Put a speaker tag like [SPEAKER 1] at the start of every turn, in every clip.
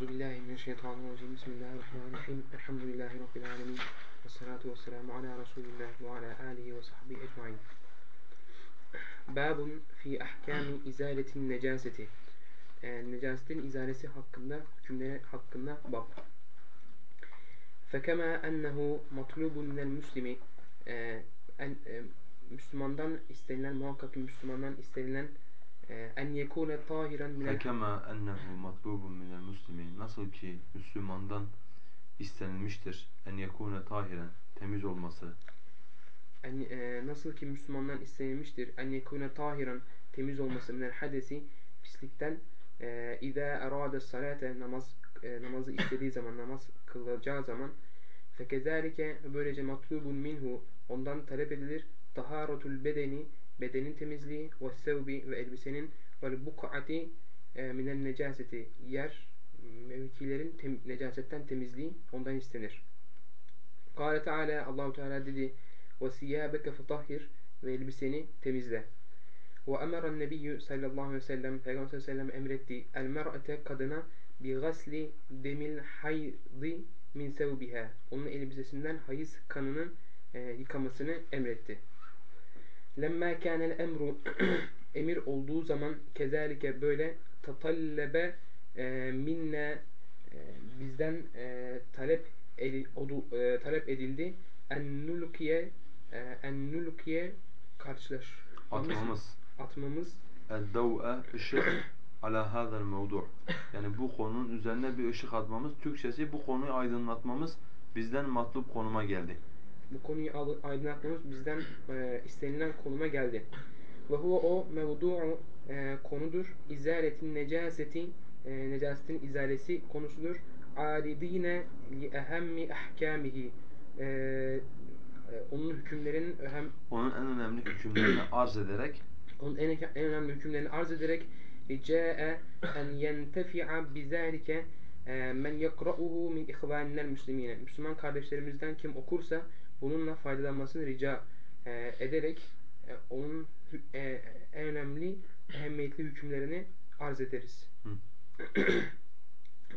[SPEAKER 1] Euzu billahi mineşşeytanirracim. Bismillahirrahmanirrahim. Elhamdülillahi rabbil alamin. Ves salatu vesselamu ala Resulillah ve ala alihi ve sahbihi ecmaîn. Babun fi ahkami izaletin necaseti. E, necasetin izalesi hakkında hükümleri hakkında bab. Fekema ennehu matlubun minel muslimi e, en, e, Müslümandan istenilen muhakkak Müslümandan istenilen en yekune tahiren minel
[SPEAKER 2] Fekema ennehu matlubun minel muslimin. Nasıl ki Müslümandan istenilmiştir en yekune tahiren temiz olması.
[SPEAKER 1] en, e, nasıl ki Müslümandan istenilmiştir en yekune tahiren temiz olması minel hadesi pislikten e, İza erade salate namaz e, namazı istediği zaman namaz kılacağı zaman fekezalike böylece matlubun minhu ondan talep edilir taharatul bedeni bedenin temizliği ve sevbi ve elbisenin ve buk'ati e, minel necaseti yer mevkilerin tem, necasetten temizliği ondan istenir. Kâle Teala Allahu Teala dedi ve siyâbeke fetahhir ve elbiseni temizle. Ve emeren nebiyyü sallallahu aleyhi ve sellem Peygamber sallallahu aleyhi ve sellem emretti el mer'ate kadına bi gasli demil haydi min sevbiha onun elbisesinden hayız kanının e, yıkamasını emretti. Lemma kânel emru emir olduğu zaman kezalike böyle tatallebe e, minne e, bizden e, talep edil, odu, e, talep edildi en nulkiye e, en nulkiye karşılaş
[SPEAKER 2] Atmamız.
[SPEAKER 1] atmamız
[SPEAKER 2] El-dav'e ışık ala hadal mevdu'. Yani bu konunun üzerine bir ışık atmamız. Türkçesi bu konuyu aydınlatmamız bizden matlub konuma geldi.
[SPEAKER 1] Bu konuyu aydınlatmamız bizden e, istenilen konuma geldi. Ve huve o mevdu'u e, konudur. İzaletin necaseti e, necasetin izalesi konusudur. Aridine li ehemmi ahkamihi e, e, onun hükümlerinin öhem,
[SPEAKER 2] Onun en önemli hükümlerini arz ederek
[SPEAKER 1] onun en, en önemli hükümlerini arz ederek ricae en yentefi'a bizalike e, men yekra'uhu min ihvaninel müslimine. Müslüman kardeşlerimizden kim okursa bununla faydalanmasını rica e, ederek e, onun hü- e, en önemli ehemmiyetli hükümlerini arz ederiz.
[SPEAKER 2] Hı.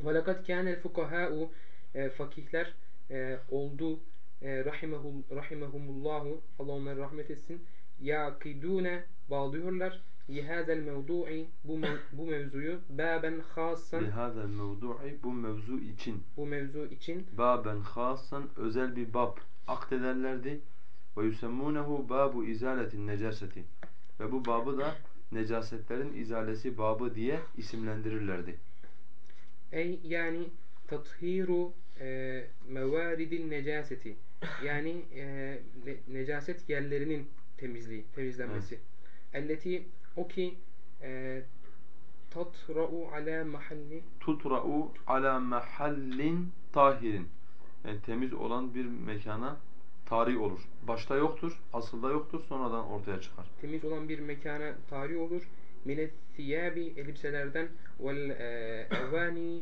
[SPEAKER 1] وَلَقَدْ كَانَ الْفُقَهَاءُ e, Fakihler e, oldu e, rahimehul, rahimehumullahu Allah onları rahmet etsin yakidune bağlıyorlar lihazel mevdu'i bu, mev, bu mevzuyu baben hasan
[SPEAKER 2] lihadal mevdu'i bu mevzu için
[SPEAKER 1] bu mevzu için
[SPEAKER 2] baben hasan özel bir bab akdederlerdi. Ve yusemmunehu babu izaletin necaseti. Ve bu babı da necasetlerin izalesi babı diye isimlendirirlerdi.
[SPEAKER 1] ey yani tathiru e, mevaridil necaseti yani e, ne- necaset yerlerinin temizliği temizlenmesi elleti o ki e, tatra'u ala mahalli
[SPEAKER 2] Tutra'u ala mahallin tahirin. Yani temiz olan bir mekana tarih olur. Başta yoktur, asılda yoktur, sonradan ortaya çıkar.
[SPEAKER 1] temiz olan bir mekana tarih olur. Mine thiyabi elbiselerden vel e, evani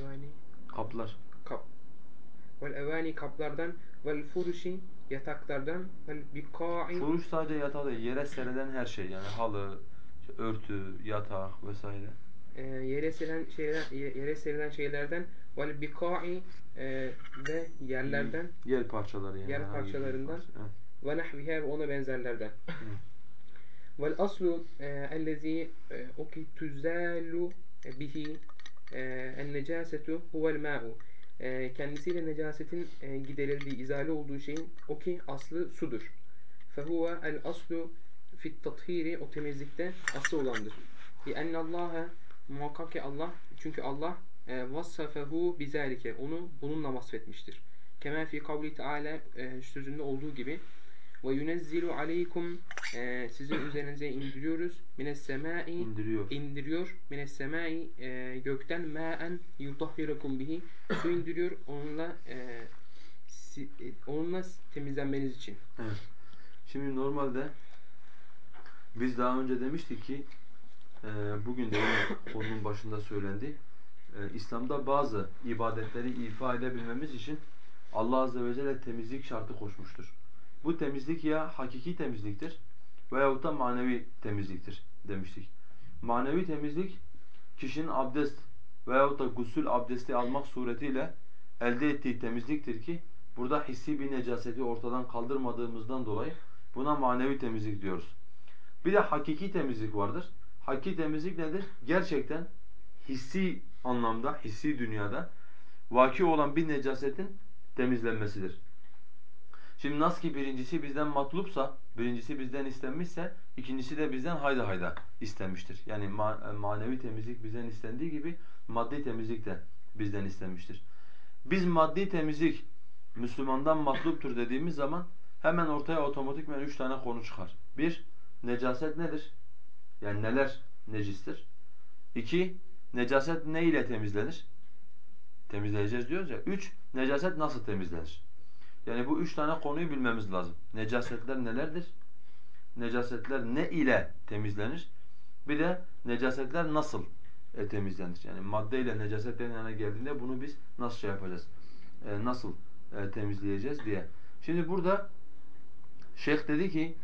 [SPEAKER 1] evani
[SPEAKER 2] Kaplar.
[SPEAKER 1] kap vel evani kaplardan vel furuşi yataklardan vel bika'i
[SPEAKER 2] Furuş sadece yatağı değil, yere serilen her şey yani halı, örtü, yatak vesaire.
[SPEAKER 1] E, yere serilen şeyler yere serilen şeylerden vel bika'i e, ve yerlerden
[SPEAKER 2] Yer parçaları yani.
[SPEAKER 1] Yer parçalarından. ve nahviha ve ona benzerlerden. Vel aslu e, ellezî e, o ki tuzalu bihi e, en necasetu huvel ma'u. E, Kendisiyle necasetin e, giderildiği, izale olduğu şeyin o ki aslı sudur. Fehuve el aslu fit tathiri o temizlikte aslı olandır. Li ennallâhe muhakkak ki Allah çünkü Allah e, vassafehu bizalike onu bununla vasfetmiştir. Kema fi kavli teala e, sözünde olduğu gibi ve yunezzilu aleykum e, sizin üzerinize indiriyoruz mines semai
[SPEAKER 2] İndiriyor.
[SPEAKER 1] indiriyor mines semai e, gökten maen yutahhirakum bihi su indiriyor onunla e, si, e, onunla temizlenmeniz için.
[SPEAKER 2] Evet. Şimdi normalde biz daha önce demiştik ki bugün de konunun başında söylendi. E, İslam'da bazı ibadetleri ifa edebilmemiz için Allah Azze ve Celle temizlik şartı koşmuştur. Bu temizlik ya hakiki temizliktir veyahut da manevi temizliktir demiştik. Manevi temizlik kişinin abdest veyahut da gusül abdesti almak suretiyle elde ettiği temizliktir ki burada hissi bir necaseti ortadan kaldırmadığımızdan dolayı buna manevi temizlik diyoruz. Bir de hakiki temizlik vardır. Hakiki temizlik nedir? Gerçekten hissi anlamda, hissi dünyada vaki olan bir necasetin temizlenmesidir. Şimdi nasıl ki birincisi bizden matlupsa, birincisi bizden istenmişse, ikincisi de bizden hayda hayda istenmiştir. Yani ma manevi temizlik bizden istendiği gibi maddi temizlik de bizden istenmiştir. Biz maddi temizlik Müslümandan matluptur dediğimiz zaman hemen ortaya otomatikmen üç tane konu çıkar. Bir, necaset nedir? Yani neler necistir? İki, necaset ne ile temizlenir? Temizleyeceğiz diyoruz ya. Üç, necaset nasıl temizlenir? Yani bu üç tane konuyu bilmemiz lazım. Necasetler nelerdir? Necasetler ne ile temizlenir? Bir de necasetler nasıl e, temizlenir? Yani madde ile necaset yana geldiğinde bunu biz nasıl şey yapacağız? E, nasıl e, temizleyeceğiz diye. Şimdi burada şeyh dedi ki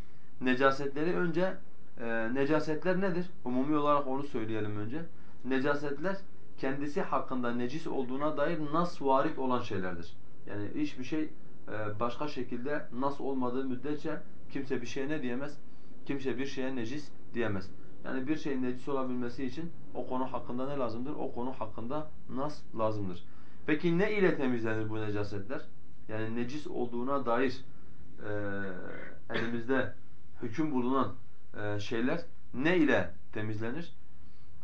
[SPEAKER 2] necasetleri önce e, necasetler nedir? Umumi olarak onu söyleyelim önce. Necasetler kendisi hakkında necis olduğuna dair nas varit olan şeylerdir. Yani hiçbir şey e, başka şekilde nas olmadığı müddetçe kimse bir şeye ne diyemez? Kimse bir şeye necis diyemez. Yani bir şeyin necis olabilmesi için o konu hakkında ne lazımdır? O konu hakkında nas lazımdır. Peki ne ile temizlenir bu necasetler? Yani necis olduğuna dair e, elimizde hüküm bulunan e, şeyler ne ile temizlenir?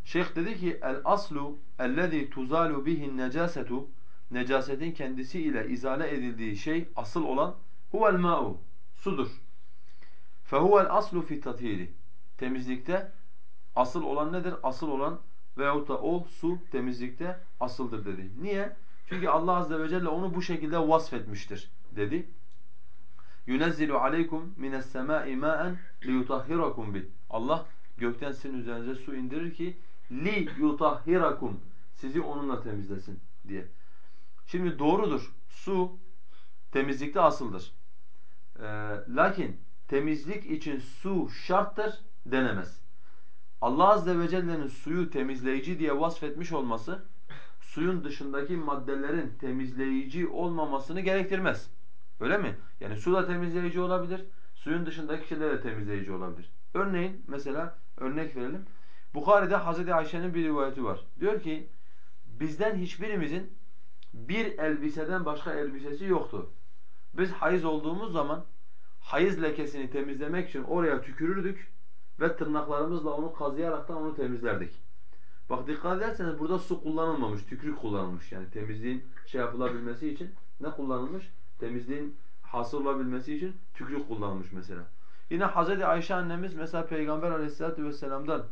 [SPEAKER 2] Şeyh dedi ki el aslu ellezî tuzalu bihi'n necasetu necasetin kendisi ile izale edildiği şey asıl olan huvel ma'u sudur. Fehuvel aslu fi tathiri temizlikte asıl olan nedir? Asıl olan veyahut da o su temizlikte asıldır dedi. Niye? Çünkü Allah azze ve celle onu bu şekilde vasfetmiştir dedi. Yunezzilu aleykum mines semai ma'en liyutahhirakum bih. Allah gökten sizin üzerinize su indirir ki li yutahhirakum sizi onunla temizlesin diye. Şimdi doğrudur. Su temizlikte asıldır. Ee, lakin temizlik için su şarttır denemez. Allah azze ve celle'nin suyu temizleyici diye vasfetmiş olması suyun dışındaki maddelerin temizleyici olmamasını gerektirmez. Öyle mi? Yani su da temizleyici olabilir, suyun dışındaki şeyler de temizleyici olabilir. Örneğin mesela örnek verelim. Bukhari'de Hazreti Ayşe'nin bir rivayeti var. Diyor ki bizden hiçbirimizin bir elbiseden başka elbisesi yoktu. Biz hayız olduğumuz zaman hayız lekesini temizlemek için oraya tükürürdük ve tırnaklarımızla onu kazıyaraktan onu temizlerdik. Bak dikkat ederseniz burada su kullanılmamış, tükürük kullanılmış. Yani temizliğin şey yapılabilmesi için ne kullanılmış? Temizliğin hasıl olabilmesi için tükürük kullanılmış mesela. Yine Hazreti Ayşe annemiz mesela Peygamber Aleyhisselatü vesselam'dan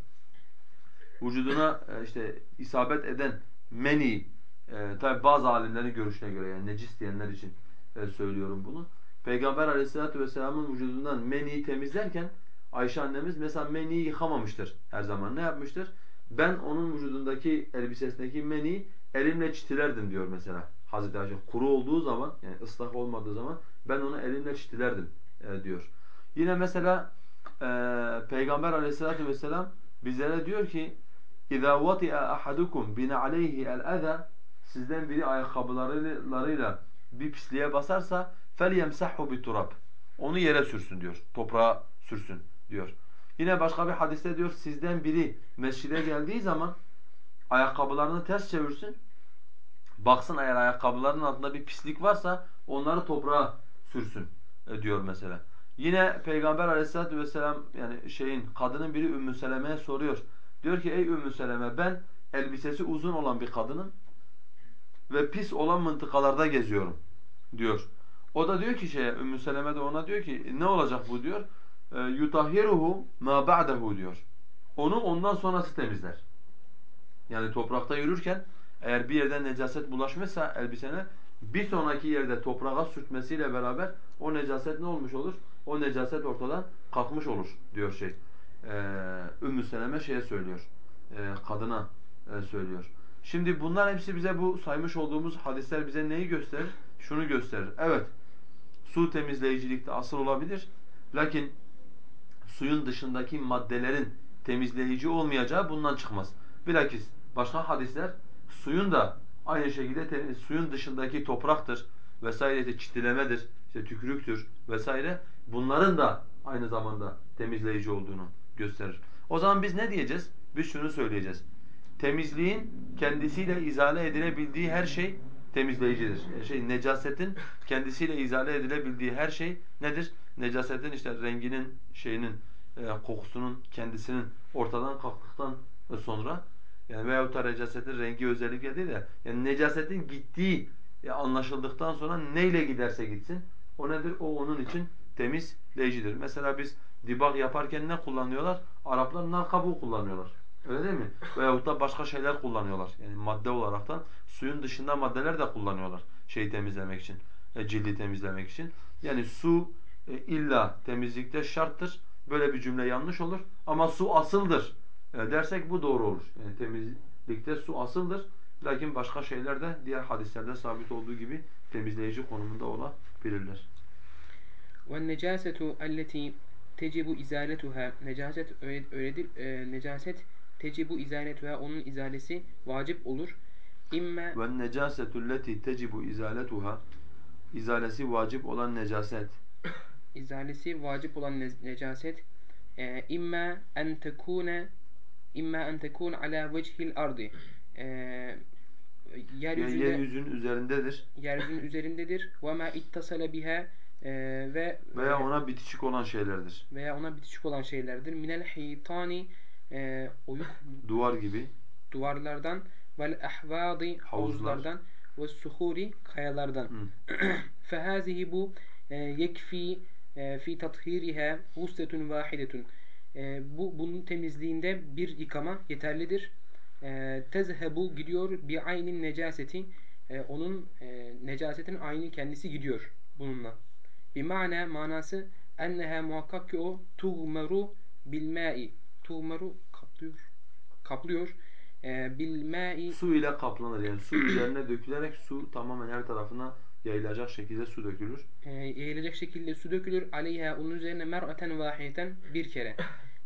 [SPEAKER 2] vücuduna e, işte isabet eden meni e, tabi bazı alimlerin görüşüne göre yani necis diyenler için e, söylüyorum bunu. Peygamber Aleyhisselatü vesselam'ın vücudundan meniyi temizlerken Ayşe annemiz mesela meniyi yıkamamıştır her zaman. Ne yapmıştır? Ben onun vücudundaki elbisesindeki meniyi elimle çitilerdim diyor mesela Hazreti Ayşe. Kuru olduğu zaman yani ıslak olmadığı zaman ben onu elimle çitilerdim e, diyor. Yine mesela e, Peygamber Aleyhisselatü vesselam bizlere diyor ki اِذَا وَطِئَ أَحَدُكُمْ بِنَ عَلَيْهِ الْأَذَى Sizden biri ayakkabılarıyla bir pisliğe basarsa فَلْيَمْسَحُ بِتُرَبٍ Onu yere sürsün diyor. Toprağa sürsün diyor. Yine başka bir hadiste diyor sizden biri mescide geldiği zaman ayakkabılarını ters çevirsin. Baksın eğer ayakkabılarının altında bir pislik varsa onları toprağa sürsün e, diyor mesela. Yine Peygamber Aleyhisselatü vesselam yani şeyin kadının biri Ümmü Seleme'ye soruyor. Diyor ki ey Ümmü Seleme ben elbisesi uzun olan bir kadının ve pis olan mıntıkalarda geziyorum diyor. O da diyor ki şeye Ümmü Seleme de ona diyor ki ne olacak bu diyor. E, yutahhiruhu ma ba'dahu diyor. Onu ondan sonrası temizler. Yani toprakta yürürken eğer bir yerden necaset bulaşmışsa elbisene bir sonraki yerde toprağa sürtmesiyle beraber o necaset ne olmuş olur? O necaset ortadan kalkmış olur diyor şey. Ee, Ümmü Seleme şeye söylüyor. E, kadına e, söylüyor. Şimdi bunlar hepsi bize bu saymış olduğumuz hadisler bize neyi gösterir? Şunu gösterir. Evet. Su temizleyicilikte asıl olabilir. Lakin suyun dışındaki maddelerin temizleyici olmayacağı bundan çıkmaz. Bilakis başka hadisler Suyun da aynı şekilde suyun dışındaki topraktır vesaire işte çitilemedir, işte tükürüktür vesaire. Bunların da aynı zamanda temizleyici olduğunu gösterir. O zaman biz ne diyeceğiz? Biz şunu söyleyeceğiz. Temizliğin kendisiyle izale edilebildiği her şey temizleyicidir. Yani şey necasetin kendisiyle izale edilebildiği her şey nedir? Necasetin işte renginin, şeyinin, e, kokusunun kendisinin ortadan kalktıktan sonra yani veyahut da necasetin rengi özellikle değil de yani necasetin gittiği e, anlaşıldıktan sonra neyle giderse gitsin o nedir? O onun için temizleyicidir. Mesela biz dibak yaparken ne kullanıyorlar? Araplar nar kabuğu kullanıyorlar. Öyle değil mi? Veyahut da başka şeyler kullanıyorlar. Yani madde olaraktan suyun dışında maddeler de kullanıyorlar şeyi temizlemek için, e, cildi temizlemek için. Yani su e, illa temizlikte şarttır. Böyle bir cümle yanlış olur. Ama su asıldır dersek bu doğru olur. Yani temizlikte su asıldır. Lakin başka şeyler de diğer hadislerde sabit olduğu gibi temizleyici konumunda olabilirler.
[SPEAKER 1] وَالنَّجَاسَةُ الَّتِي tecibu izaletuha necaset öyledir e, necaset tecibu izaletuha onun izalesi vacip olur.
[SPEAKER 2] İmme ve necasetu leti tecibu izaletuha izalesi vacip olan necaset
[SPEAKER 1] izalesi vacip olan ne necaset e, imma en tekune imma en tekun ala vechil ardi
[SPEAKER 2] yeryüzünde, yeryüzünün üzerindedir.
[SPEAKER 1] Yeryüzünün üzerindedir. Ve ma ittasala biha ve
[SPEAKER 2] veya ona bitişik olan şeylerdir.
[SPEAKER 1] Veya ona bitişik olan şeylerdir. Minel hitani e, oyuk
[SPEAKER 2] duvar gibi
[SPEAKER 1] duvarlardan vel ahvadi havuzlardan ve suhuri kayalardan. Fehazihi bu yekfi fi tathiriha husletun vahidetun. E, bu bunun temizliğinde bir yıkama yeterlidir. E, tezhebu gidiyor bi aynin necaseti. E, onun e, necasetin aynı kendisi gidiyor bununla. Bir mana manası enneha muhakkak ki o tuğmeru bilmai. Tuğmeru kaplıyor. Kaplıyor. E, bilmai
[SPEAKER 2] su ile kaplanır yani su üzerine dökülerek su tamamen her tarafına yayılacak şekilde su dökülür.
[SPEAKER 1] E, yayılacak şekilde su dökülür. Aleyha onun üzerine mer'aten vahiyeten bir kere.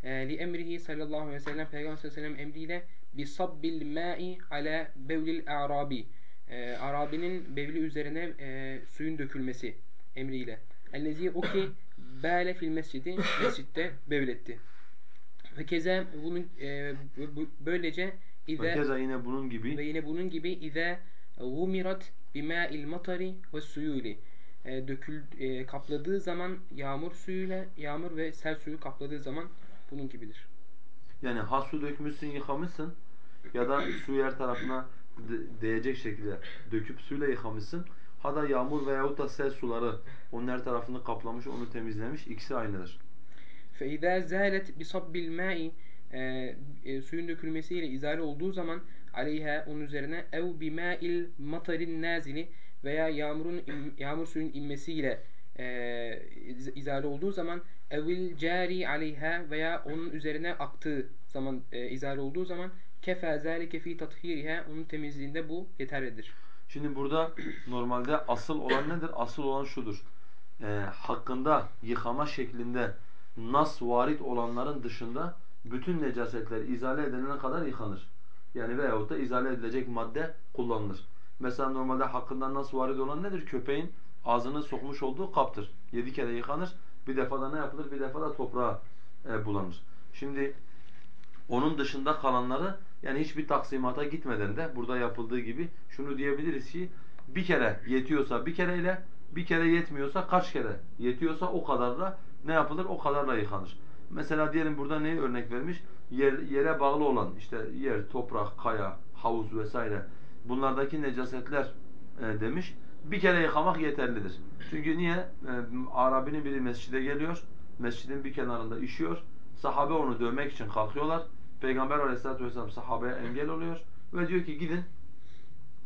[SPEAKER 1] E, li emrihi sallallahu aleyhi ve sellem Peygamber sallallahu aleyhi ve sellem emriyle bi sabbil ma'i ala bevlil a'rabi. E, Arabinin bevli üzerine e, suyun dökülmesi emriyle. Ellezi o ki bâle fil mescidi mescitte bevletti. Ve keza bunun e, böylece
[SPEAKER 2] İze, ve keza yine bunun gibi
[SPEAKER 1] ve yine bunun gibi ize gumirat bimâ'il matari ve suyuli e, dökül e, kapladığı zaman yağmur suyuyla yağmur ve sel suyu kapladığı zaman bunun gibidir.
[SPEAKER 2] Yani ha su dökmüşsün yıkamışsın ya da suyu her tarafına değecek şekilde döküp suyla yıkamışsın. Ha da yağmur veyahut da sel suları onun her tarafını kaplamış, onu temizlemiş. İkisi aynıdır.
[SPEAKER 1] فَاِذَا زَالَتْ بِصَبِّ الْمَاءِ e, suyun dökülmesiyle izale olduğu zaman aleyha onun üzerine ev bima'il matarin nazili veya yağmurun yağmur suyun inmesiyle e, izale olduğu zaman evil cari aleyha veya onun üzerine aktığı zaman e, izale olduğu zaman kefa zalike fi tathiriha onun temizliğinde bu yeterlidir.
[SPEAKER 2] Şimdi burada normalde asıl olan nedir? Asıl olan şudur. E, hakkında yıkama şeklinde nas varit olanların dışında bütün necasetler izale edilene kadar yıkanır. Yani veyahut da izale edilecek madde kullanılır. Mesela normalde hakkında nas varit olan nedir? Köpeğin ağzını sokmuş olduğu kaptır. Yedi kere yıkanır. Bir defa da ne yapılır? Bir defa da toprağa e, bulanır. Şimdi onun dışında kalanları yani hiçbir taksimata gitmeden de burada yapıldığı gibi şunu diyebiliriz ki bir kere yetiyorsa bir kereyle, bir kere yetmiyorsa kaç kere yetiyorsa o kadarla ne yapılır? O kadarla yıkanır. Mesela diyelim burada neyi örnek vermiş? Yer, yere bağlı olan işte yer, toprak, kaya, havuz vesaire bunlardaki necasetler e, demiş. Bir kere yıkamak yeterlidir. Çünkü niye? E, Arabinin biri mescide geliyor. Mescidin bir kenarında işiyor. Sahabe onu dövmek için kalkıyorlar. Peygamber aleyhissalatü vesselam sahabeye engel oluyor. Ve diyor ki gidin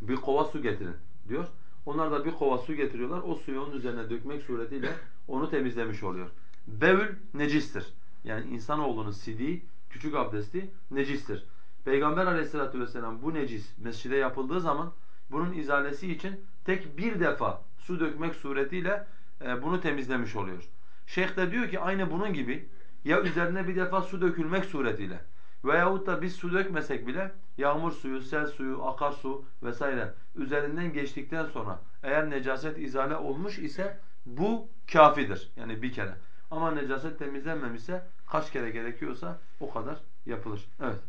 [SPEAKER 2] bir kova su getirin diyor. Onlar da bir kova su getiriyorlar. O suyu onun üzerine dökmek suretiyle onu temizlemiş oluyor. Bevül necistir. Yani insanoğlunun sidiği, küçük abdesti necistir. Peygamber aleyhissalatü vesselam bu necis mescide yapıldığı zaman bunun izalesi için tek bir defa su dökmek suretiyle e, bunu temizlemiş oluyor. Şeyh de diyor ki aynı bunun gibi ya üzerine bir defa su dökülmek suretiyle Veyahut da biz su dökmesek bile yağmur suyu, sel suyu, akarsu vesaire üzerinden geçtikten sonra eğer necaset izale olmuş ise bu kafidir. Yani bir kere. Ama necaset temizlenmemişse kaç kere gerekiyorsa o kadar yapılır. Evet.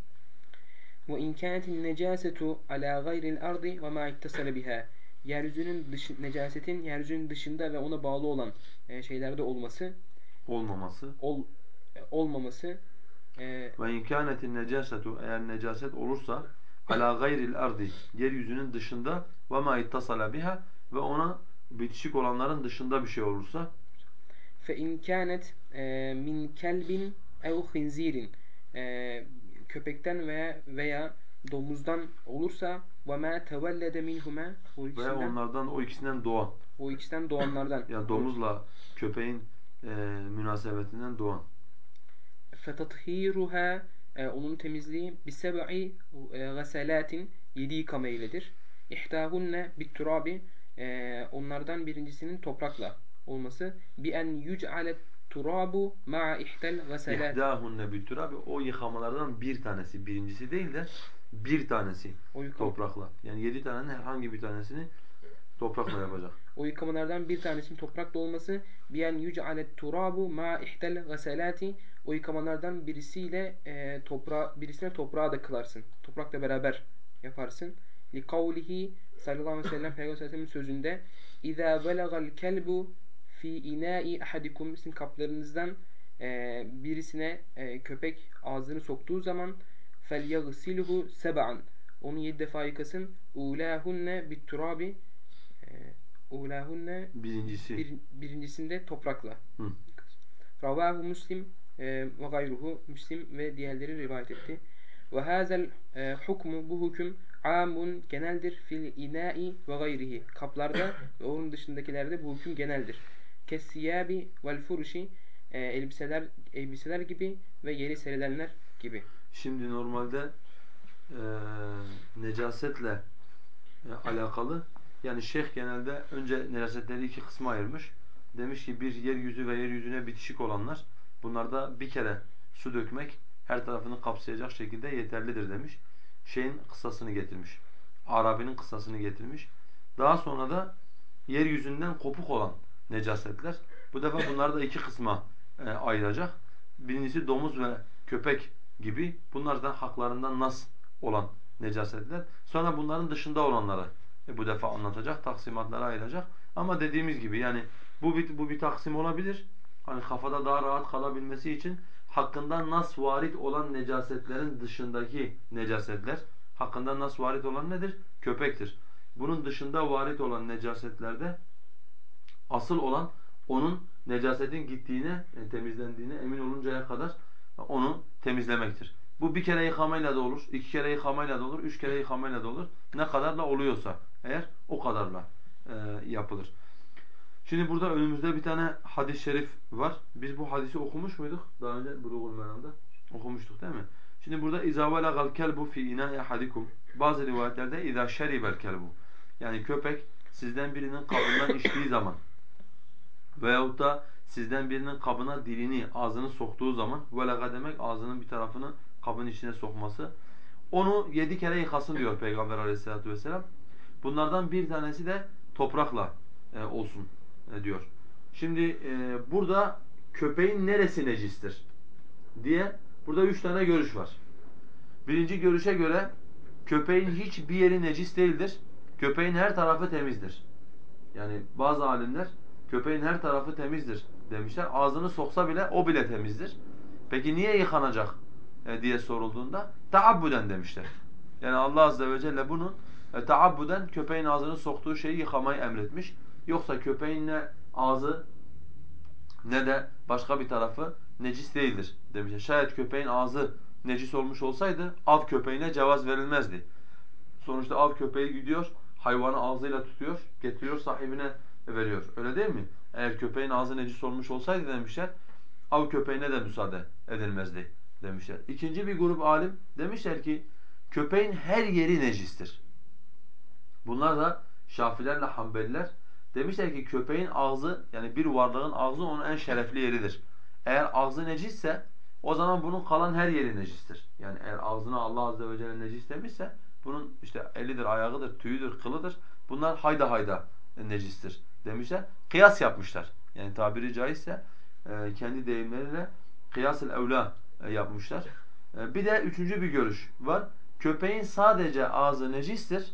[SPEAKER 1] وَاِنْ كَانَتِ النَّجَاسَةُ عَلَى غَيْرِ الْأَرْضِ وَمَا اِتَّصَلَ بِهَا Yeryüzünün dışı, necasetin yeryüzünün dışında ve ona bağlı olan e, şeylerde olması,
[SPEAKER 2] Olmaması.
[SPEAKER 1] ol, e, olmaması e,
[SPEAKER 2] Ve in kânetin necasetu eğer necaset olursa ala gayril ardi yeryüzünün dışında ve ma ittasala biha ve ona bitişik olanların dışında bir şey olursa
[SPEAKER 1] fe imkanet e, min kelbin ev hinzirin. E, köpekten veya veya domuzdan olursa ve ma tevellede minhuma
[SPEAKER 2] o
[SPEAKER 1] ikisinden, ve
[SPEAKER 2] onlardan o ikisinden doğan.
[SPEAKER 1] O ikisinden doğanlardan.
[SPEAKER 2] Yani domuzla köpeğin e, münasebetinden doğan.
[SPEAKER 1] Fetathiruha e, onun temizliği bi seb'i e, gasalatin yedi yıkama iledir ihtahunne bit turabi onlardan birincisinin toprakla olması bi en yuc'ale turabu ma'a ihtel gasalat.
[SPEAKER 2] İhdâhunne bitturabi o yıkamalardan bir tanesi birincisi değil de bir tanesi
[SPEAKER 1] O
[SPEAKER 2] toprakla. Yani yedi tanenin herhangi bir tanesini toprakla yapacak.
[SPEAKER 1] o yıkamalardan bir tanesinin toprakla olması bi en yuc'ale turabu ma'a ihtel gasalati o yıkamalardan birisiyle e, toprağa birisine toprağa da kılarsın. Toprakla beraber yaparsın. Li kavlihi sallallahu aleyhi ve sellem Peygamber sözünde İza belagal kelbu fi ina'i ahadikum sizin kaplarınızdan e, birisine e, köpek ağzını soktuğu zaman felyagsilhu seb'an onu yedi defa yıkasın ulahunne bit turabi e, ulahunne
[SPEAKER 2] Birincisi.
[SPEAKER 1] bir, birincisinde toprakla. Ravahu Müslim e, ve gayruhu Müslim ve diğerleri rivayet etti. Ve hazel e, hukmu bu hüküm amun geneldir fil ina'i ve gayrihi. Kaplarda ve onun dışındakilerde bu hüküm geneldir. Kessiyabi vel furuşi e, elbiseler elbiseler gibi ve yeri serilenler gibi.
[SPEAKER 2] Şimdi normalde e, necasetle e, alakalı yani şeyh genelde önce necasetleri iki kısma ayırmış. Demiş ki bir yeryüzü ve yeryüzüne bitişik olanlar bunlarda bir kere su dökmek her tarafını kapsayacak şekilde yeterlidir demiş. Şeyin kıssasını getirmiş. Arabi'nin kıssasını getirmiş. Daha sonra da yeryüzünden kopuk olan necasetler. Bu defa bunları da iki kısma e, ayıracak. Birincisi domuz ve köpek gibi bunlardan haklarından nas olan necasetler. Sonra bunların dışında olanları e, bu defa anlatacak, taksimatlara ayıracak. Ama dediğimiz gibi yani bu bir, bu bir taksim olabilir. Hani kafada daha rahat kalabilmesi için hakkında nas varit olan necasetlerin dışındaki necasetler hakkında nas varit olan nedir? Köpektir. Bunun dışında varit olan necasetlerde Asıl olan onun necasetin gittiğine, yani temizlendiğine emin oluncaya kadar onu temizlemektir. Bu bir kere yıkamayla da olur, iki kere yıkamayla da olur, üç kere yıkamayla da olur. Ne kadarla oluyorsa eğer o kadarla e, yapılır. Şimdi burada önümüzde bir tane hadis-i şerif var. Biz bu hadisi okumuş muyduk? Daha önce Bulugul Meram'da okumuştuk değil mi? Şimdi burada izavelagal kelbu fi ina'i hadikum. Bazı rivayetlerde iza şeribel kelbu. Yani köpek sizden birinin kabından içtiği zaman veyahut da sizden birinin kabına dilini, ağzını soktuğu zaman velaga demek ağzının bir tarafını kabın içine sokması. Onu yedi kere yıkasın diyor Peygamber aleyhissalatu vesselam. Bunlardan bir tanesi de toprakla e, olsun e, diyor. Şimdi e, burada köpeğin neresi necistir diye burada üç tane görüş var. Birinci görüşe göre köpeğin hiçbir yeri necis değildir. Köpeğin her tarafı temizdir. Yani bazı alimler köpeğin her tarafı temizdir demişler. Ağzını soksa bile o bile temizdir. Peki niye yıkanacak e, diye sorulduğunda taabbuden demişler. Yani Allah azze ve celle bunu e, taabbuden köpeğin ağzını soktuğu şeyi yıkamayı emretmiş. Yoksa köpeğin ne ağzı ne de başka bir tarafı necis değildir demişler. Şayet köpeğin ağzı necis olmuş olsaydı av köpeğine cevaz verilmezdi. Sonuçta av köpeği gidiyor, hayvanı ağzıyla tutuyor, getiriyor sahibine veriyor. Öyle değil mi? Eğer köpeğin ağzı necis olmuş olsaydı demişler, av köpeğine de müsaade edilmezdi demişler. İkinci bir grup alim demişler ki köpeğin her yeri necistir. Bunlar da Şafilerle Hanbeliler demişler ki köpeğin ağzı yani bir varlığın ağzı onun en şerefli yeridir. Eğer ağzı necisse o zaman bunun kalan her yeri necistir. Yani eğer ağzına Allah azze ve celle necis demişse bunun işte elidir, ayağıdır, tüyüdür, kılıdır. Bunlar hayda hayda necistir demişler. Kıyas yapmışlar. Yani tabiri caizse e, kendi deyimleriyle kıyas-ı evla e, yapmışlar. E, bir de üçüncü bir görüş var. Köpeğin sadece ağzı necistir,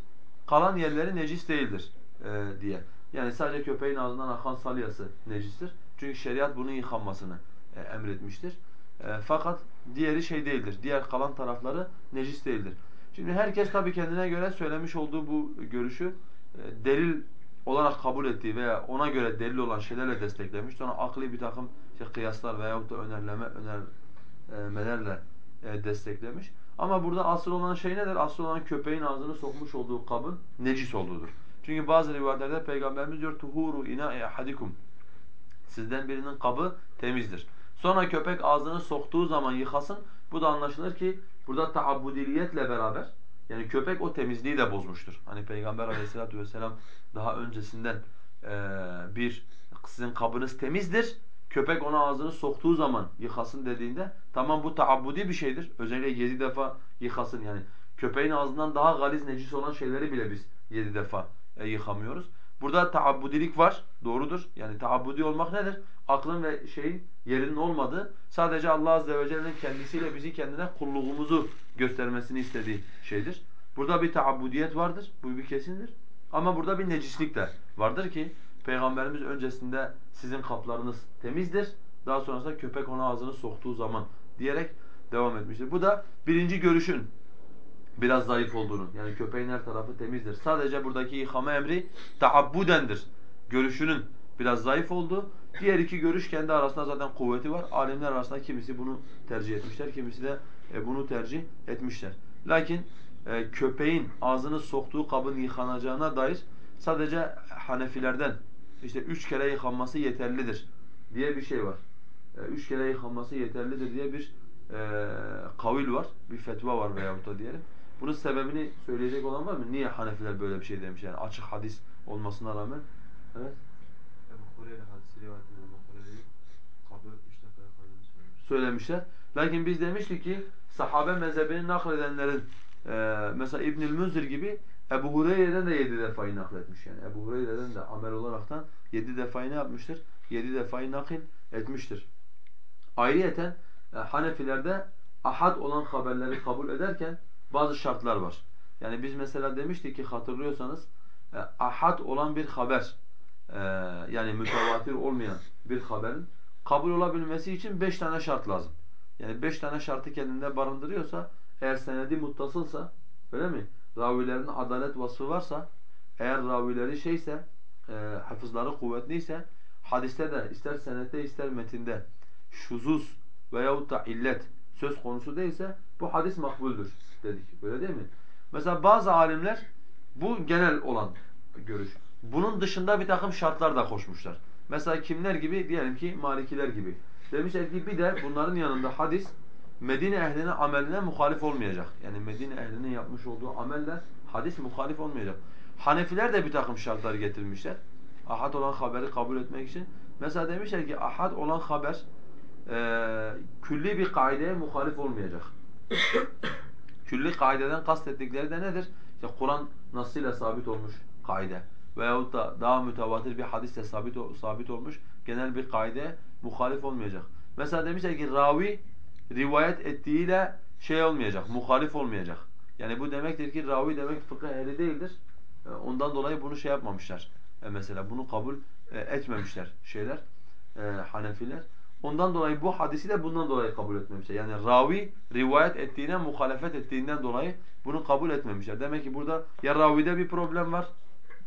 [SPEAKER 2] kalan yerleri necis değildir e, diye. Yani sadece köpeğin ağzından akan salyası necistir. Çünkü şeriat bunun yıkanmasını e, emretmiştir. E, fakat diğeri şey değildir. Diğer kalan tarafları necis değildir. Şimdi herkes tabii kendine göre söylemiş olduğu bu görüşü e, delil olarak kabul ettiği veya ona göre delil olan şeylerle desteklemiş. Sonra akli bir takım işte kıyaslar veyahut da önerleme, önermelerle e, desteklemiş. Ama burada asıl olan şey nedir? Asıl olan köpeğin ağzını sokmuş olduğu kabın necis olduğudur. Çünkü bazı rivayetlerde Peygamberimiz diyor tuhuru ina'i ahadikum. Sizden birinin kabı temizdir. Sonra köpek ağzını soktuğu zaman yıkasın. Bu da anlaşılır ki burada taabbudiliyetle beraber yani köpek o temizliği de bozmuştur. Hani Peygamber aleyhissalatu vesselam daha öncesinden e, bir sizin kabınız temizdir. Köpek ona ağzını soktuğu zaman yıkasın dediğinde tamam bu taabbudi bir şeydir. Özellikle yedi defa yıkasın yani. Köpeğin ağzından daha galiz necis olan şeyleri bile biz yedi defa e, yıkamıyoruz. Burada taabbudilik var. Doğrudur. Yani taabbudi olmak nedir? Aklın ve şeyin yerinin olmadığı, sadece Allah azze ve celle'nin kendisiyle bizi kendine kulluğumuzu göstermesini istediği şeydir. Burada bir taabbudiyet vardır. Bu bir kesindir. Ama burada bir necislik de vardır ki Peygamberimiz öncesinde sizin kaplarınız temizdir. Daha sonrasında köpek ona ağzını soktuğu zaman diyerek devam etmiştir. Bu da birinci görüşün biraz zayıf olduğunu. Yani köpeğin her tarafı temizdir. Sadece buradaki yıkama emri taabbudendir. Görüşünün biraz zayıf olduğu. Diğer iki görüş kendi arasında zaten kuvveti var. Alimler arasında kimisi bunu tercih etmişler, kimisi de e, bunu tercih etmişler. Lakin e, köpeğin ağzını soktuğu kabın yıkanacağına dair sadece Hanefilerden işte üç kere yıkanması yeterlidir diye bir şey var. E, üç kere yıkanması yeterlidir diye bir kavil var, bir fetva var veyahut da diyelim. Bunun sebebini söyleyecek olan var mı? Niye Hanefiler böyle bir şey demiş yani açık hadis olmasına rağmen? Evet.
[SPEAKER 3] Ebu Hureyre hadisi rivayetinde Ebu Hureyre'yi kabul üç defa yakaladığını söylemiş.
[SPEAKER 2] Söylemişler. Lakin biz demiştik ki sahabe mezhebini nakledenlerin e, mesela İbnül Münzir gibi Ebu Hureyre'den de yedi defayı nakletmiş yani. Ebu Hureyre'den de amel olaraktan yedi defayı ne yapmıştır? Yedi defayı nakil etmiştir. Ayrıyeten e, Hanefilerde ahad olan haberleri kabul ederken bazı şartlar var. Yani biz mesela demiştik ki hatırlıyorsanız e, ahad olan bir haber e, yani mütevatir olmayan bir haberin kabul olabilmesi için beş tane şart lazım. Yani beş tane şartı kendinde barındırıyorsa eğer senedi muttasılsa öyle mi? Ravilerin adalet vasfı varsa eğer ravileri şeyse e, hafızları kuvvetliyse hadiste de ister senette ister metinde şuzuz veyahut da illet söz konusu değilse bu hadis makbuldür dedik. Öyle değil mi? Mesela bazı alimler bu genel olan görüş. Bunun dışında bir takım şartlar da koşmuşlar. Mesela kimler gibi? Diyelim ki Malikiler gibi. Demişler ki bir de bunların yanında hadis Medine ehlinin ameline muhalif olmayacak. Yani Medine ehlinin yapmış olduğu ameller hadis muhalif olmayacak. Hanefiler de bir takım şartlar getirmişler. Ahad olan haberi kabul etmek için. Mesela demişler ki ahad olan haber e, külli bir kaideye muhalif olmayacak. Külli kaideden kastettikleri de nedir? İşte Kur'an nasıyla sabit olmuş kaide veyahut da daha mütevatir bir hadisle sabit sabit olmuş genel bir kaide muhalif olmayacak. Mesela demişler ki ravi rivayet ettiğiyle şey olmayacak, muhalif olmayacak. Yani bu demektir ki ravi demek fıkıh ehli değildir. E, ondan dolayı bunu şey yapmamışlar. E, mesela bunu kabul e, etmemişler şeyler, Hanefiler. Ondan dolayı bu hadisi de bundan dolayı kabul etmemişler. Yani ravi rivayet ettiğine muhalefet ettiğinden dolayı bunu kabul etmemişler. Demek ki burada ya ravide bir problem var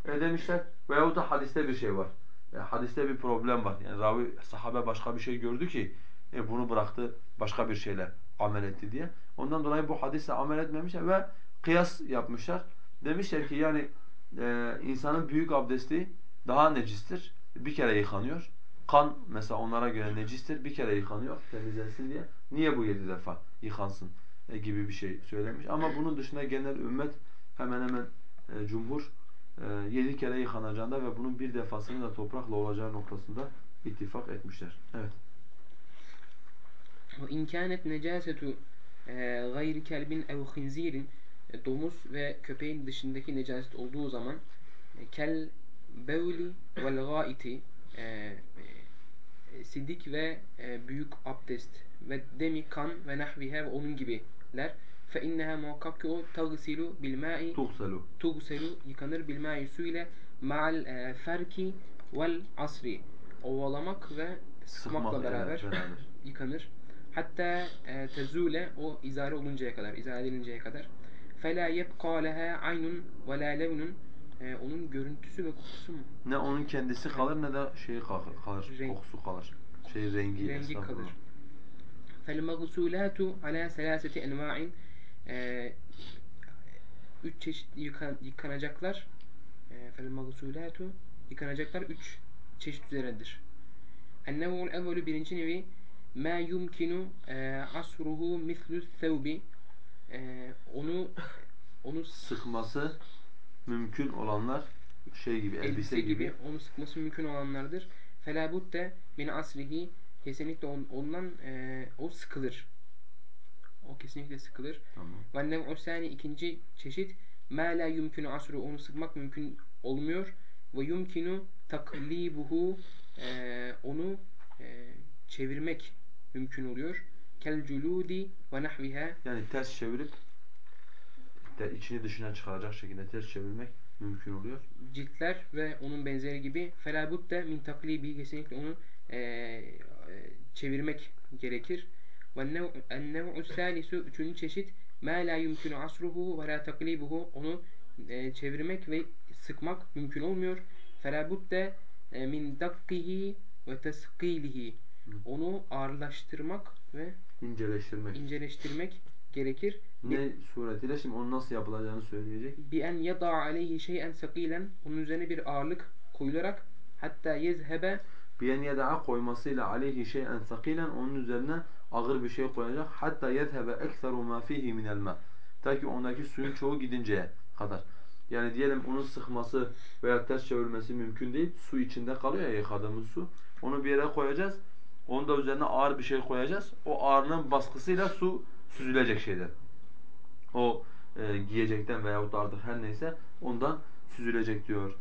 [SPEAKER 2] e, demişler veyahut da hadiste bir şey var. Yani hadiste bir problem var. Yani ravi sahabe başka bir şey gördü ki e, bunu bıraktı başka bir şeyle amel etti diye. Ondan dolayı bu hadisle amel etmemişler ve kıyas yapmışlar. Demişler ki yani e, insanın büyük abdesti daha necistir. Bir kere yıkanıyor. Kan mesela onlara göre necistir. Bir kere yıkanıyor temizlensin diye. Niye bu yedi defa yıkansın e, gibi bir şey söylemiş. Ama bunun dışında genel ümmet hemen hemen e, cumhur e, yedi kere yıkanacağında ve bunun bir defasının da toprakla olacağı noktasında ittifak etmişler. Evet.
[SPEAKER 1] وإن كانت نجاسة غayr kelbin ev khinzirin domuz ve köpeğin dışındaki necaset olduğu zaman e, kel bevli vel gaiti e, e, sidik ve büyük abdest ve demi kan ve nahvihe ve onun gibiler fe inneha muhakkak ki o tagsilu bil ma'i tugselu yıkanır bil ma'i su ile ma'al ferki vel asri ovalamak ve sıkmakla
[SPEAKER 2] Sıkmak,
[SPEAKER 1] beraber,
[SPEAKER 2] evet, beraber.
[SPEAKER 1] yıkanır. Hatta e, tezule o izare oluncaya kadar, izare edilinceye kadar. Fela yebqa leha aynun ve la levnun e, onun görüntüsü ve kokusu mu?
[SPEAKER 2] Ne onun kendisi kalır ne de şeyi kalır, kalır
[SPEAKER 1] Renk.
[SPEAKER 2] kokusu kalır. Şey rengi,
[SPEAKER 1] Rengi kalır. Ala selaseti enva'in e, üç çeşit yıkan, yıkanacaklar. E, Fel mağsulatu yıkanacaklar üç çeşit üzeredir. Ennev'ul evvelu birinci nevi e, asruhu mislu thevbi e, onu onu
[SPEAKER 2] Sıkması mümkün olanlar şey gibi, elbise,
[SPEAKER 1] elbise gibi,
[SPEAKER 2] gibi.
[SPEAKER 1] onu sıkması mümkün olanlardır. Fela budde min asrihi kesinlikle on, ondan e, o sıkılır. O kesinlikle sıkılır.
[SPEAKER 2] Tamam.
[SPEAKER 1] Ve nev'u sani ikinci çeşit ma la yumkinu asru onu sıkmak mümkün olmuyor. Ve yumkinu taklibuhu e, onu e, çevirmek mümkün oluyor. Kel culudi ve nahviha
[SPEAKER 2] Yani ters çevirip de içini dışına çıkaracak şekilde ters çevirmek mümkün oluyor.
[SPEAKER 1] ciltler ve onun benzeri gibi felabudde min taklibi kesinlikle onu e, e, çevirmek gerekir. Ve nev'u salisu üçüncü çeşit ma la yumkinu asruhu ve la taklibuhu onu e, çevirmek ve sıkmak mümkün olmuyor. Felabudde e, min dakkihi ve teskilihi onu ağırlaştırmak ve
[SPEAKER 2] İnceleştirmek.
[SPEAKER 1] inceleştirmek gerekir.
[SPEAKER 2] Ne suretiyle şimdi onun nasıl yapılacağını söyleyecek.
[SPEAKER 1] bi en yada aleyhi şey'en sakilen onun üzerine bir ağırlık koyularak hatta yezhebe
[SPEAKER 2] Biyen yeda'a koymasıyla aleyhi şey'en sakilen onun üzerine ağır bir şey koyacak. Hatta yezhebe ekseru ma fihi minel ma. Ta ki ondaki suyun çoğu gidinceye kadar. Yani diyelim onun sıkması veya ters çevirmesi mümkün değil. Su içinde kalıyor ya yıkadığımız su. Onu bir yere koyacağız. Onu da üzerine ağır bir şey koyacağız. O ağırlığın baskısıyla su süzülecek şeyden. O e, giyecekten veyahut da artık her neyse ondan süzülecek diyor.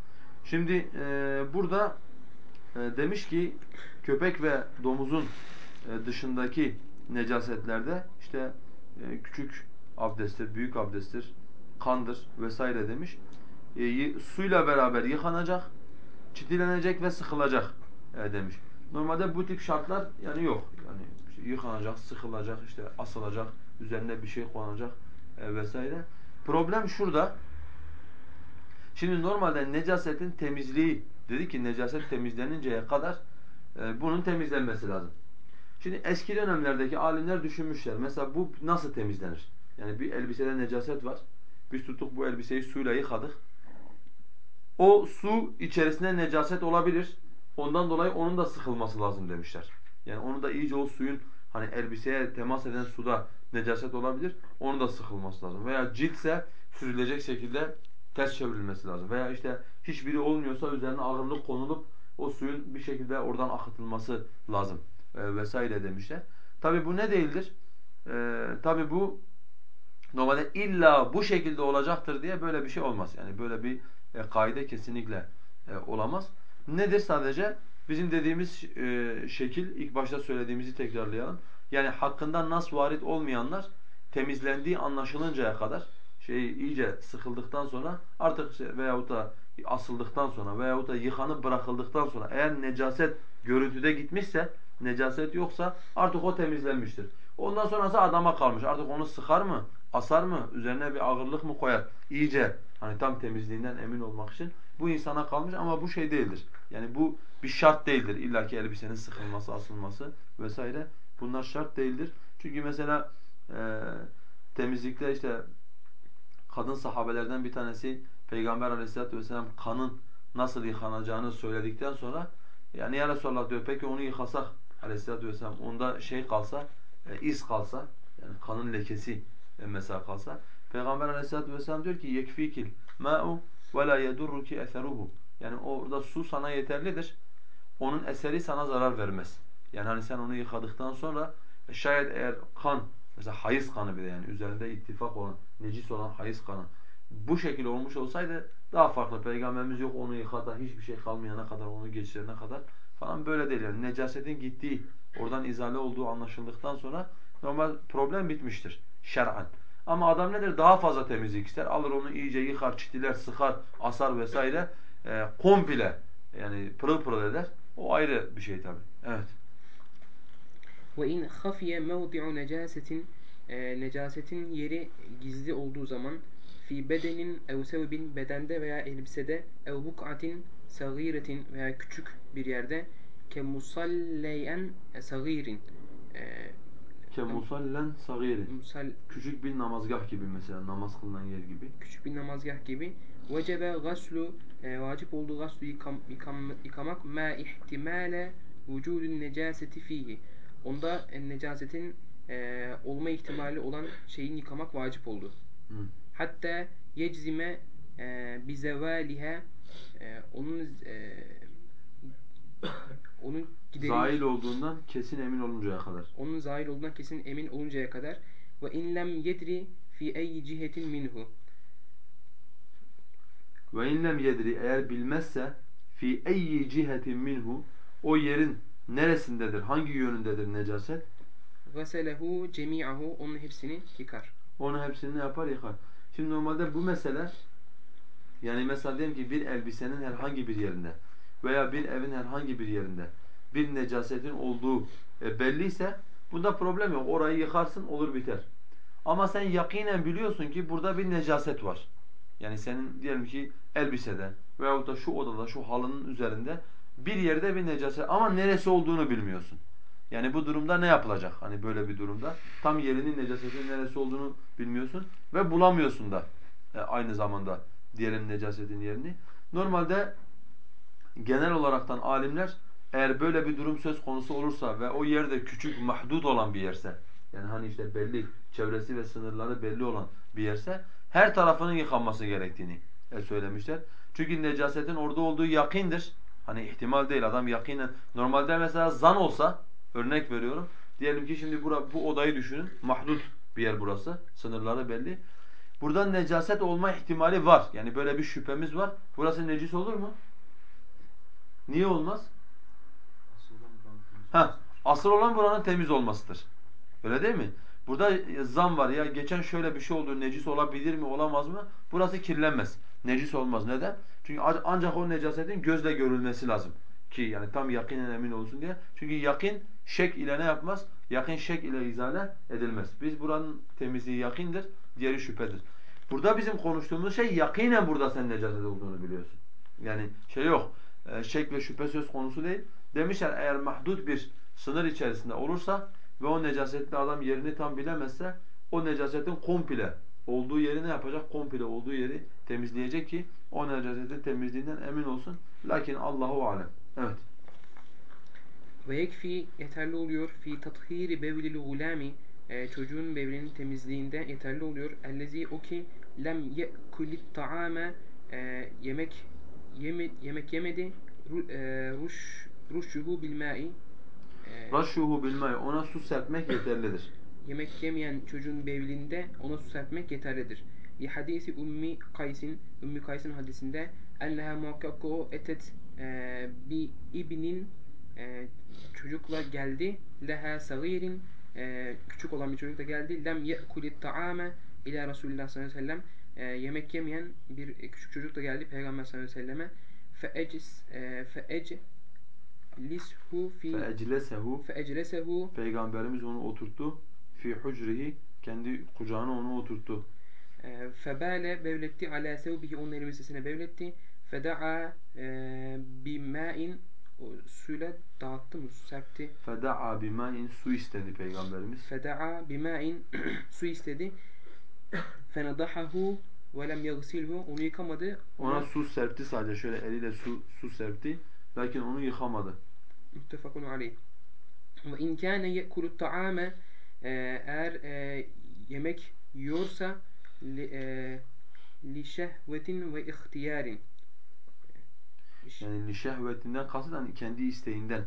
[SPEAKER 2] Şimdi e, burada e, demiş ki köpek ve domuzun e, dışındaki necasetlerde işte e, küçük abdesttir, büyük abdesttir, kandır vesaire demiş. E, suyla beraber yıkanacak, çitilenecek ve sıkılacak e, demiş. Normalde bu tip şartlar yani yok. Yani işte yıkanacak, sıkılacak, işte asılacak, üzerine bir şey konacak e, vesaire. Problem şurada. Şimdi normalde necasetin temizliği dedi ki necaset temizleninceye kadar e, bunun temizlenmesi lazım. Şimdi eski dönemlerdeki alimler düşünmüşler. Mesela bu nasıl temizlenir? Yani bir elbisede necaset var. Biz tuttuk bu elbiseyi suyla yıkadık. O su içerisinde necaset olabilir. Ondan dolayı onun da sıkılması lazım demişler. Yani onu da iyice o suyun hani elbiseye temas eden suda necaset olabilir. Onun da sıkılması lazım. Veya ciltse süzülecek şekilde ters çevrilmesi lazım. Veya işte hiçbiri olmuyorsa üzerine ağırlık konulup o suyun bir şekilde oradan akıtılması lazım e, vesaire demişler. Tabi bu ne değildir? E, Tabi bu normalde illa bu şekilde olacaktır diye böyle bir şey olmaz. Yani böyle bir e, kaide kesinlikle e, olamaz. Nedir sadece? Bizim dediğimiz e, şekil ilk başta söylediğimizi tekrarlayalım. Yani hakkında nas varit olmayanlar temizlendiği anlaşılıncaya kadar şey iyice sıkıldıktan sonra artık veyahut da asıldıktan sonra veyahut da yıkanıp bırakıldıktan sonra eğer necaset görüntüde gitmişse necaset yoksa artık o temizlenmiştir. Ondan sonrası adama kalmış. Artık onu sıkar mı? Asar mı? Üzerine bir ağırlık mı koyar? İyice hani tam temizliğinden emin olmak için bu insana kalmış ama bu şey değildir. Yani bu bir şart değildir. İlla ki elbisenin sıkılması, asılması vesaire bunlar şart değildir. Çünkü mesela e, temizlikte işte kadın sahabelerden bir tanesi Peygamber aleyhissalatü vesselam kanın nasıl yıkanacağını söyledikten sonra yani ya Resulallah diyor peki onu yıkasak aleyhissalatü vesselam onda şey kalsa, e, iz kalsa yani kanın lekesi e, mesela kalsa Peygamber aleyhissalatü vesselam diyor ki yekfikil ma'u ve la yedurruki eseruhu yani orada su sana yeterlidir. Onun eseri sana zarar vermez. Yani hani sen onu yıkadıktan sonra Şayet eğer kan, mesela hayız kanı bile yani üzerinde ittifak olan, necis olan hayız kanı bu şekilde olmuş olsaydı daha farklı. Peygamberimiz yok onu yıkata, hiçbir şey kalmayana kadar, onu geçirene kadar falan böyle değil. Yani necasetin gittiği, oradan izale olduğu anlaşıldıktan sonra normal problem bitmiştir şer'an. Ama adam nedir? Daha fazla temizlik ister. Alır onu iyice yıkar, çitiler, sıkar, asar vesaire e, komple yani pırıl pırıl eder. O ayrı bir şey tabi. Evet.
[SPEAKER 1] Ve in hafiye mevdi'u e, necasetin yeri gizli olduğu zaman fi bedenin ev sevbin bedende veya elbisede ev buk'atin sagiretin veya küçük bir yerde ke musalleyen sagirin e,
[SPEAKER 2] ke musallen
[SPEAKER 1] sagirin
[SPEAKER 2] küçük bir namazgah gibi mesela namaz kılınan yer gibi
[SPEAKER 1] küçük bir namazgah gibi vecebe gaslu e, vacip olduğu gaslu yıkam, yıkam, yıkamak ma ihtimale vücudun necaseti fihi onda e, necasetin e, olma ihtimali olan şeyin yıkamak vacip oldu.
[SPEAKER 2] Hı.
[SPEAKER 1] Hatta yeczime e, bizevaliha e, onun e, onun gideri,
[SPEAKER 2] Zail olduğundan kesin emin oluncaya kadar.
[SPEAKER 1] onun zahil olduğundan kesin emin oluncaya kadar ve in lem yedri fi ey cihetin minhu
[SPEAKER 2] Ve in lem yedri eğer bilmezse fi eyyi cihetin minhu o yerin neresindedir, hangi yönündedir necaset?
[SPEAKER 1] gaselehu cemi'ahu onun hepsini yıkar.
[SPEAKER 2] Onu hepsini ne yapar? Yıkar. Şimdi normalde bu mesele yani mesela diyelim ki bir elbisenin herhangi bir yerinde veya bir evin herhangi bir yerinde bir necasetin olduğu e, belliyse bunda problem yok. Orayı yıkarsın olur biter. Ama sen yakinen biliyorsun ki burada bir necaset var. Yani senin diyelim ki elbisede veyahut da şu odada şu halının üzerinde bir yerde bir necaset ama neresi olduğunu bilmiyorsun. Yani bu durumda ne yapılacak? Hani böyle bir durumda tam yerinin necasetin neresi olduğunu bilmiyorsun ve bulamıyorsun da e, aynı zamanda diyelim necasetin yerini. Normalde genel olaraktan alimler eğer böyle bir durum söz konusu olursa ve o yerde küçük mahdut olan bir yerse yani hani işte belli çevresi ve sınırları belli olan bir yerse her tarafının yıkanması gerektiğini e, söylemişler. Çünkü necasetin orada olduğu yakindir. Hani ihtimal değil adam yakinen. Normalde mesela zan olsa örnek veriyorum. Diyelim ki şimdi bura, bu odayı düşünün. Mahdut bir yer burası. Sınırları belli. Buradan necaset olma ihtimali var. Yani böyle bir şüphemiz var. Burası necis olur mu? Niye olmaz?
[SPEAKER 3] Asıl olan buranın temiz
[SPEAKER 2] olmasıdır. Öyle değil mi? Burada zam var ya geçen şöyle bir şey oldu necis olabilir mi olamaz mı? Burası kirlenmez. Necis olmaz. Neden? Çünkü ancak o necasetin gözle görülmesi lazım. Ki yani tam yakinen emin olsun diye. Çünkü yakin şek ile ne yapmaz? Yakin şek ile izale edilmez. Biz buranın temizliği yakindir, diğeri şüphedir. Burada bizim konuştuğumuz şey yakinen burada sen necaset olduğunu biliyorsun. Yani şey yok. e, Şek ve şüphe söz konusu değil. Demişler eğer mahdut bir sınır içerisinde olursa ve o necasetli adam yerini tam bilemezse o necasetin komple olduğu yeri ne yapacak? Komple olduğu yeri temizleyecek ki o necasetin temizliğinden emin olsun. Lakin Allahu alem. Evet.
[SPEAKER 1] Ve yekfi yeterli oluyor fi tathiri bevlil gulami e, çocuğun bevlinin temizliğinde yeterli oluyor. Ellezi o ki lem yekulit taame e, yemek yeme, yemek yemedi e, ruş ruşuhu bil ma'i e,
[SPEAKER 2] Raşuhu bilmeyi ona su serpmek yeterlidir.
[SPEAKER 1] yemek yemeyen çocuğun bevlinde ona su serpmek yeterlidir. Li hadisi Ummi Kays'in Ummi Kays'ın hadisinde enneha muhakkak o etet e, bi ibnin e, çocukla geldi leha sagirin e, küçük olan bir çocuk da geldi lem ye'kulit ta'ame ila Resulullah sallallahu aleyhi ve sellem e, yemek yemeyen bir küçük çocuk da geldi Peygamber sallallahu aleyhi ve selleme feecis e, feeclishu fi
[SPEAKER 2] Feeclesehu
[SPEAKER 1] feeclesehu
[SPEAKER 2] Peygamberimiz onu oturttu. Fi hucrihi kendi kucağına onu oturttu.
[SPEAKER 1] E, febale bevletti ala sevbihi onun elbisesine bevletti. Feda'a e, bima'in suyla dağıttı mı? Serpti.
[SPEAKER 2] Feda'a bima'in su istedi Peygamberimiz.
[SPEAKER 1] Feda'a bima'in su istedi. Fenadahahu ve lem yagsilhu onu yıkamadı.
[SPEAKER 2] Ona
[SPEAKER 1] Ona
[SPEAKER 2] su serpti sadece şöyle eliyle su su serpti. Lakin onu yıkamadı.
[SPEAKER 1] Muttefakun aleyh. Ve in kâne ye'kulut ta'ame e, eğer e, yemek yiyorsa li, e, li şehvetin ve ihtiyarin
[SPEAKER 2] Yani li şehvetinden kasıt hani kendi isteğinden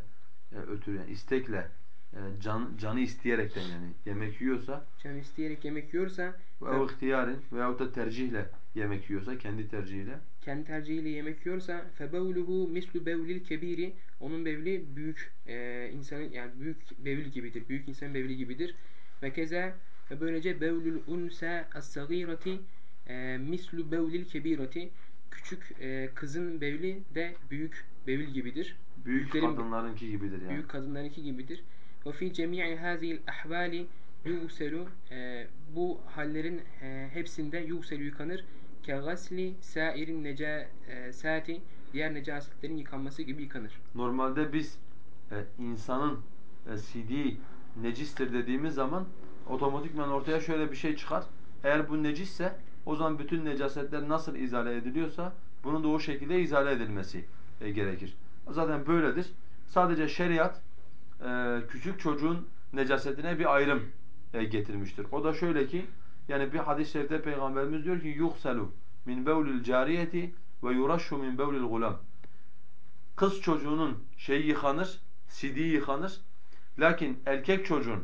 [SPEAKER 2] e, ötürü yani istekle e, can, canı isteyerekten yani yemek yiyorsa.
[SPEAKER 1] Canı isteyerek yemek yiyorsa
[SPEAKER 2] ve o ihtiyarin veyahut da tercihle yemek yiyorsa kendi tercihiyle
[SPEAKER 1] kendi tercihiyle yemek yiyorsa febevluhu mislu bevlil kebiri onun bevli büyük e, insanın yani büyük bevil gibidir. Büyük insanın bevli gibidir. Ve keza ve böylece bevlul unsa as-sagirati e, mislu bevlil kebirati küçük e, kızın bevli de büyük bevil gibidir.
[SPEAKER 2] büyük
[SPEAKER 1] Büyüklerin-
[SPEAKER 2] kadınlarınki gibidir yani.
[SPEAKER 1] Büyük kadınlarınki gibidir. Ve fi cemi'i hazil ahvali yuselu e, bu hallerin e, hepsinde yuselu yıkanır. Ke gasli sairin necasati diğer necasetlerin yıkanması gibi yıkanır.
[SPEAKER 2] Normalde biz e, insanın e, CD necistir dediğimiz zaman otomatikman ortaya şöyle bir şey çıkar. Eğer bu necisse o zaman bütün necasetler nasıl izale ediliyorsa bunun da o şekilde izale edilmesi e, gerekir. Zaten böyledir. Sadece şeriat e, küçük çocuğun necasetine bir ayrım e, getirmiştir. O da şöyle ki yani bir hadis-i şerifte Peygamberimiz diyor ki yuhselu min bevlil cariyeti ve yurashu min bevlil gulam. Kız çocuğunun şeyi yıkanır, sidiği yıkanır. Lakin erkek çocuğun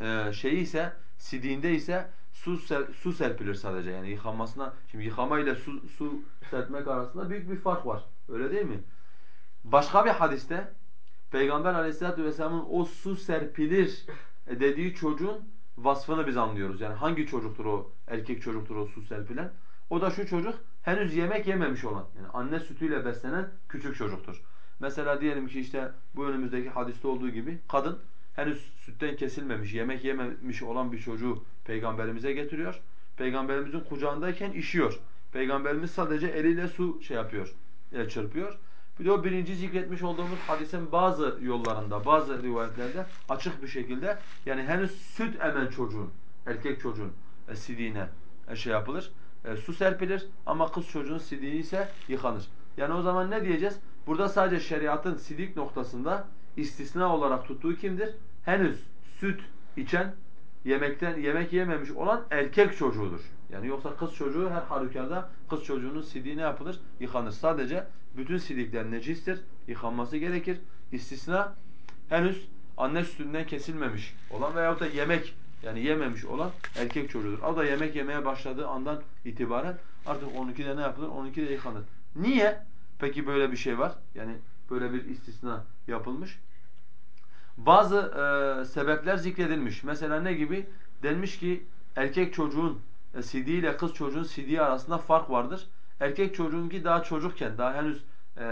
[SPEAKER 2] e, şeyi ise sidiğinde ise su su serpilir sadece. Yani yıkanmasına şimdi yıkama ile su su serpmek arasında büyük bir fark var. Öyle değil mi? Başka bir hadiste Peygamber Aleyhisselatü vesselam'ın o su serpilir dediği çocuğun vasfını biz anlıyoruz. Yani hangi çocuktur o erkek çocuktur o su serpilen? O da şu çocuk henüz yemek yememiş olan yani anne sütüyle beslenen küçük çocuktur. Mesela diyelim ki işte bu önümüzdeki hadiste olduğu gibi kadın henüz sütten kesilmemiş, yemek yememiş olan bir çocuğu peygamberimize getiriyor. Peygamberimizin kucağındayken işiyor. Peygamberimiz sadece eliyle su şey yapıyor, e, çırpıyor. Bir de o birinci zikretmiş olduğumuz hadisin bazı yollarında, bazı rivayetlerde açık bir şekilde yani henüz süt emen çocuğun, erkek çocuğun e, sidiğine e, şey yapılır, e, su serpilir ama kız çocuğun sidiği ise yıkanır. Yani o zaman ne diyeceğiz? Burada sadece şeriatın sidik noktasında istisna olarak tuttuğu kimdir? Henüz süt içen, yemekten yemek yememiş olan erkek çocuğudur. Yani yoksa kız çocuğu her halükarda kız çocuğunun sidiği ne yapılır? Yıkanır. Sadece bütün sidikler necistir, yıkanması gerekir. İstisna henüz anne sütünden kesilmemiş olan veyahut da yemek yani yememiş olan erkek çocuğudur. O da yemek yemeye başladığı andan itibaren artık 12'de ne yapılır? 12'de yıkanır. Niye? Peki böyle bir şey var. Yani böyle bir istisna yapılmış. Bazı e, sebepler zikredilmiş. Mesela ne gibi? Denmiş ki erkek çocuğun e, CD ile kız çocuğun CD arasında fark vardır. Erkek çocuğunki daha çocukken, daha henüz e,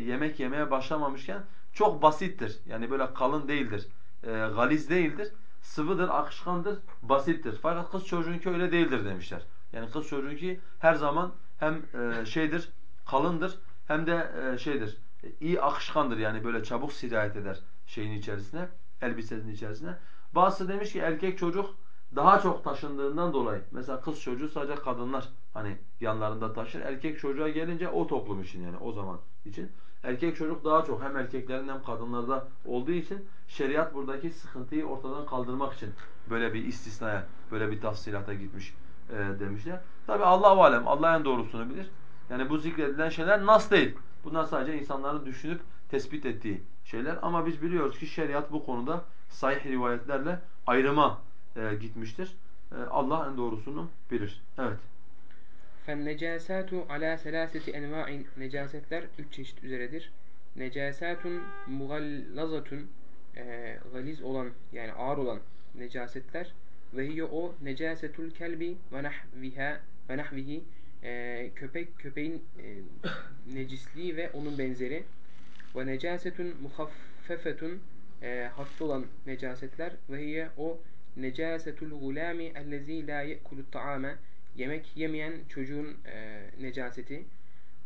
[SPEAKER 2] yemek yemeye başlamamışken çok basittir. Yani böyle kalın değildir. E, galiz değildir. Sıvıdır, akışkandır, basittir. Fakat kız çocuğunki öyle değildir demişler. Yani kız çocuğunki her zaman hem e, şeydir, kalındır hem de e, şeydir, iyi akışkandır. Yani böyle çabuk sirayet eder şeyin içerisine, elbisenin içerisine. Bazısı demiş ki erkek çocuk daha çok taşındığından dolayı mesela kız çocuğu sadece kadınlar hani yanlarında taşır. Erkek çocuğa gelince o toplum için yani o zaman için. Erkek çocuk daha çok hem erkeklerin hem kadınlarda olduğu için şeriat buradaki sıkıntıyı ortadan kaldırmak için böyle bir istisnaya, böyle bir tafsilata gitmiş e, demişler. Tabi Allah alem, Allah en doğrusunu bilir. Yani bu zikredilen şeyler nas değil. Bunlar sadece insanların düşünüp tespit ettiği şeyler. Ama biz biliyoruz ki şeriat bu konuda sahih rivayetlerle ayrıma e, gitmiştir. E, Allah en doğrusunu bilir. Evet.
[SPEAKER 1] فَالنَّجَاسَاتُ عَلَى سَلَاسَةِ enva'in Necasetler üç çeşit üzeredir. Necasatun mugallazatun e, galiz olan yani ağır olan necasetler ve hiye o necasetul kelbi ve nahviha ve nahvihi e, köpek köpeğin e, necisliği ve onun benzeri ve necasetun muhaffefetun e, hafif olan necasetler ve hiye o necasetul gulami ellezî la ye'kulut ta'ame yemek yemeyen çocuğun e, necaseti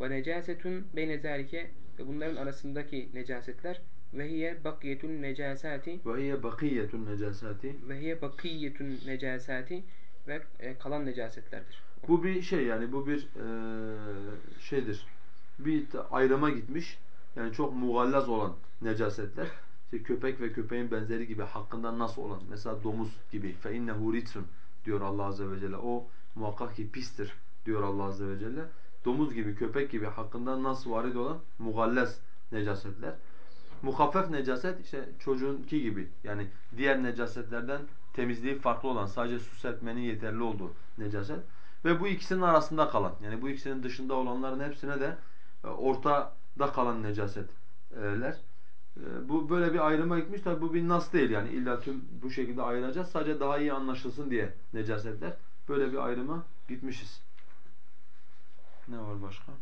[SPEAKER 1] ve necasetun beyne zalike ve bunların arasındaki necasetler ve hiye bakiyetun necasati
[SPEAKER 2] Ve hiye bakiyetun necasati.
[SPEAKER 1] ve hiye bakiyetun necasati ve e, kalan necasetlerdir.
[SPEAKER 2] Bu bir şey yani bu bir e, şeydir. Bir ayrıma gitmiş. Yani çok mugallaz olan necasetler. İşte köpek ve köpeğin benzeri gibi hakkında nasıl olan mesela domuz gibi fe innehu ritsun diyor Allah azze ve celle. O muhakkak ki pistir diyor Allah azze ve celle. Domuz gibi, köpek gibi hakkında nasıl varid olan mugallaz necasetler. Muhaffef necaset işte çocuğunki gibi yani diğer necasetlerden temizliği farklı olan sadece su serpmenin yeterli olduğu necaset. Ve bu ikisinin arasında kalan yani bu ikisinin dışında olanların hepsine de e, ortada kalan necasetler. E, Bu böyle bir ayrıma gitmiş tabi bu bir nas değil yani illa tüm bu şekilde ayıracağız. Sadece daha iyi anlaşılsın diye necasetler. Böyle bir ayrıma gitmişiz. Ne var başka?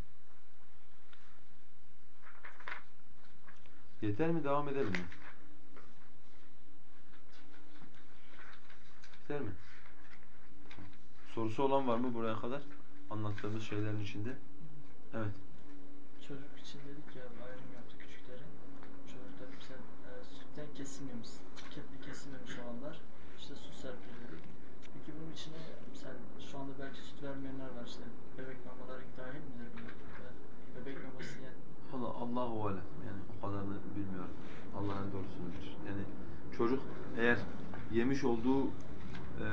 [SPEAKER 2] Yeter mi? Devam edelim mi? Yeter mi? Sorusu olan var mı buraya kadar? Anlattığımız şeylerin içinde. Evet.
[SPEAKER 4] Çocuk için dedik ya ayrım yaptı küçükleri. Çocuklar mesela e, sütten kesilmemiş, ke- kesilmemiş olanlar işte su serpilir dedik. Peki bunun içine mesela şu anda belki süt vermeyenler var işte bebek mamaları dahil midir Bebek maması yani
[SPEAKER 2] Valla Allahu alem yani o kadarını bilmiyorum. Allah en doğrusunu bilir. Yani çocuk eğer yemiş olduğu eee,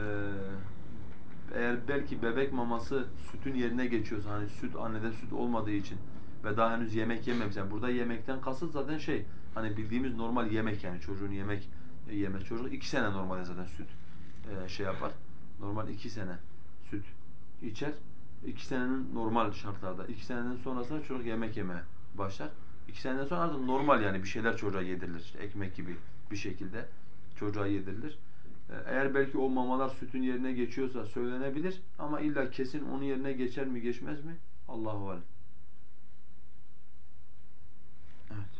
[SPEAKER 2] eğer belki bebek maması sütün yerine geçiyorsa hani süt annede süt olmadığı için ve daha henüz yemek yememiş. Yani burada yemekten kasıt zaten şey hani bildiğimiz normal yemek yani çocuğun yemek e, yemez. Çocuk iki sene normalde zaten süt e, şey yapar. Normal iki sene süt içer. İki senenin normal şartlarda. iki seneden sonrasında çocuk yemek yemeye başlar. İki seneden sonra artık normal yani bir şeyler çocuğa yedirilir. İşte ekmek gibi bir şekilde çocuğa yedirilir. Ee, Eğer belki o mamalar sütün yerine geçiyorsa söylenebilir ama illa kesin onun yerine geçer mi geçmez mi? Allahu alem. Evet.